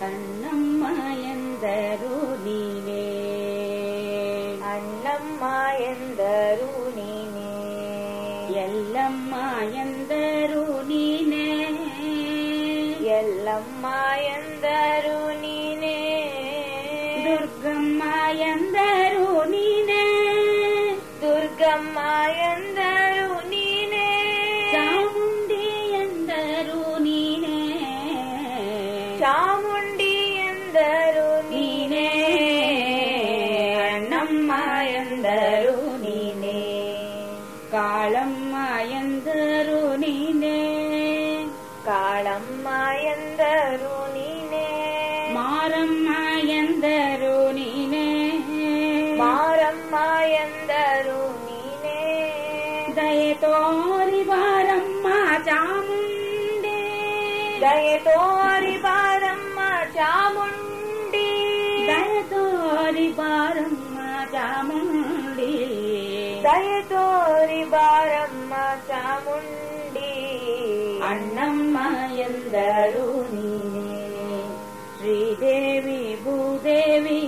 കണ്ണമ്മ എന്തൊരു നീവേ അണ്ണമ്മ എന്തൊരു നീനേ? എല്ലമ്മ എന്തൊരു നീനേ? എല്ലമ്മ എന്തൊരു നീനേ? దుర్గమ్మ ఎందరు నీనే దుర్గమ్మ ఎందరు ಚಾಮುಂಡಿ ಎಂದರು ನೀನೇ, ಅಣ್ಣಮ್ಮ ಎಂದರು ನೀನೇ, ಕಾಳಮ್ಮ ಎಂದರು ನೀನೇ, ಕಾಳಮ್ಮ ಎಂದರು ನೀನೇ, ಮಾರಮ್ಮ ಎಂದರು ನೀನೇ, ಮಾರಮ್ಮ ಎಂದರು ನೀನೇ. ದಯೆ दयतोरि वारं मा चामुण्डी दयतोरि చాముండి मा चामुण्डी दयतो बारं मा चामुण्डी अण्णं मायन्दूणी श्रीदेवि भूदेवी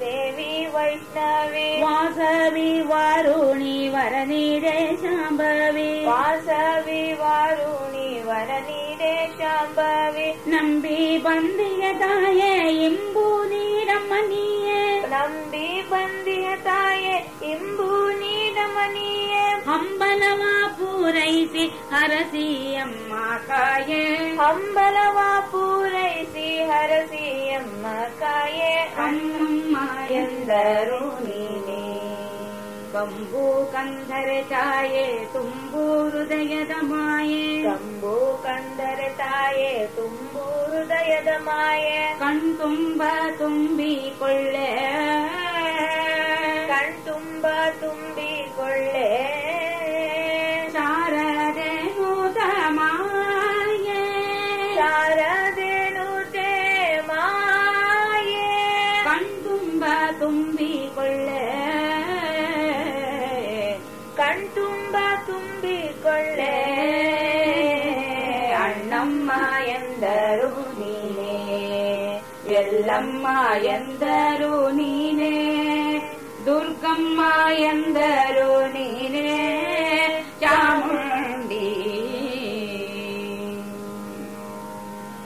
देवी वैष्णवी। वासवि वारुणी वर निभवि वासवि वारुणी वरनि देशम्भवे नम्बि बाय इम्बुनीडमये नम्बि बाय इम्बुनीडमये अम्बलवा पूरैसि हरसि अम्माकाय हम्बलवा पूरैसि हरसि अम्माकाये अम्मा ಎಂದರು ನೀನೇ. ಕಂಬೂ ಕಂಧರೆ ತಾಯೇ ತುಂಬು ಹೃದಯದ ಮಾಯೆ. ಕಂಬೂ ಕಂದರೆ ತಾಯೆ ತುಂಬು ಹೃದಯದ ಮಾಯೆ. ಕಣ್ತುಂಬ ತುಂಬಿಕೊಳ್ಳೆ. ಕಣ್ತುಂಬ ತುಂಬಿಕೊಳ್ಳೆ. ಶಾರದೆ ನೂತ ಮಾಯೆ. ಶಾರದೇನುತೆ தும்ப தும்பி கொள்ள. கண் தும்ப தும்பி கொள்ள. அண்ணம்மா எந்தரு நீனே எல்லம்மா எந்தரு நீனே துர்க்கம்மா எந்தரோ